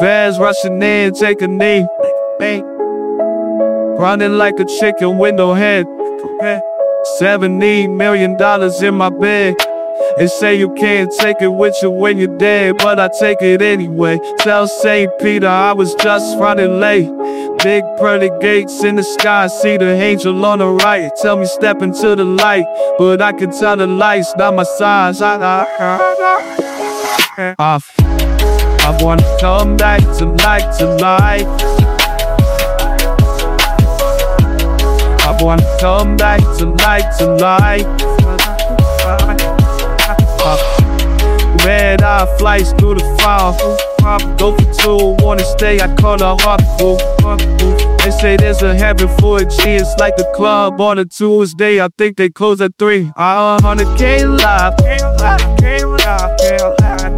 Feds rushing in, take a knee. Running like a chicken with no head. Seventy million dollars in my bed. They say you can't take it with you when you're dead, but I take it anyway. Tell St. Peter I was just running late. Big pearly gates in the sky, see the angel on the right. Tell me step into the light, but I can tell the light's not my size. I, I, I, I, I wanna come back to light to life. I wanna come back to light to light. Eye flights through the file. Go for two, wanna stay, I call her heart They say there's a heaven for a G, it's like the club on a Tuesday. I think they close at three. I 100k live.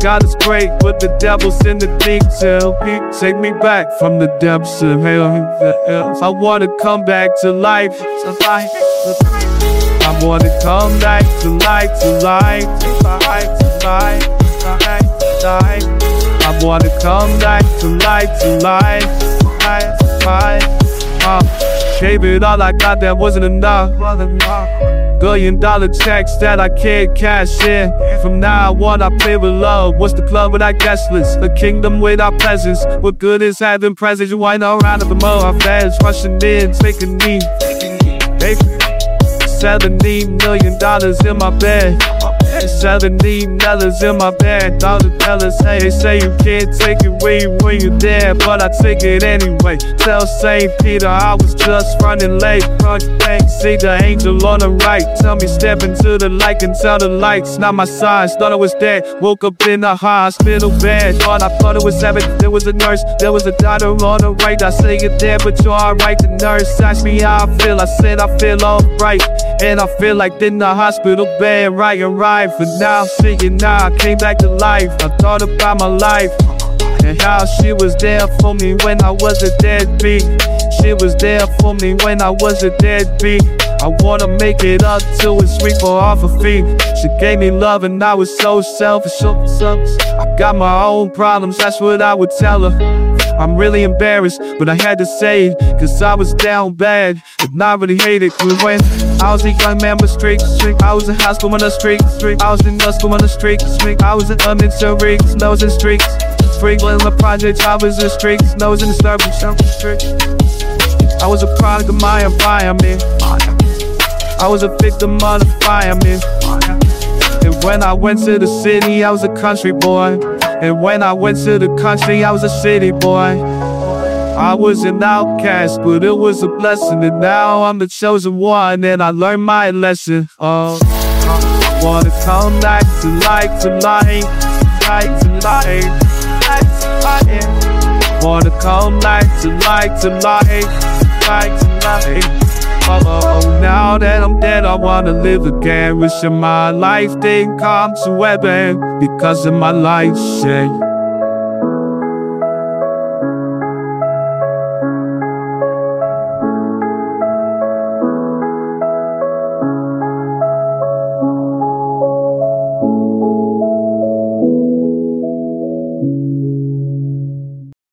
God is great, but the devil's in the detail. Take me back from the depths of hell. I wanna come back to life. I wanna come back to life, to life, to life, to life, to life. I wanna come back to life, to life, life, life. Uh, gave it all I got, that wasn't enough. Billion dollar checks that I can't cash in. From now on, I play with love. What's the club without guest list? A kingdom without presence. What good is having presents? You wind around of the mo. Our fans rushing in, taking knee. Hey. Seventy million dollars in my bed. Seventy dollars in my bed. Dollar dollars, hey, they say you can't take it you when you're there, but I take it anyway. Tell Saint Peter I was just running late. Punch bank, see the angel on the right. Tell me step into the light and tell the lights not my size. Thought I was dead. Woke up in the hospital bed. Thought I thought it was heaven. There was a nurse, there was a doctor on the right. I say it there, but you're alright. The nurse asked me how I feel. I said I feel alright, and I feel like in the hospital bed, right and right. For now, seeing now, I came back to life. I thought about my life and how she was there for me when I was a deadbeat. She was there for me when I was a deadbeat. I wanna make it up to a sweet for off her feet. She gave me love and I was so selfish. I got my own problems, that's what I would tell her. I'm really embarrassed, but I had to say it, cause I was down bad, but not really hate it. When I was a young man with streaks, I was in high school on the street, I was in middle school on the street, I was in elementary streaks, nose in streaks. Sprinkling the project, I was in streaks, nose in the suburbs, street. I was a product of my environment. I was a victim of the fireman. And when I went to the city, I was a country boy. And when I went to the country, I was a city boy. I was an outcast, but it was a blessing. And now I'm the chosen one, and I learned my lesson. Oh, wanna come back to life, to life, life to life, to life. Wanna come back to life, to life to life. Oh, now that I'm dead, I wanna live again. Wishing my life didn't come to end because of my life shit.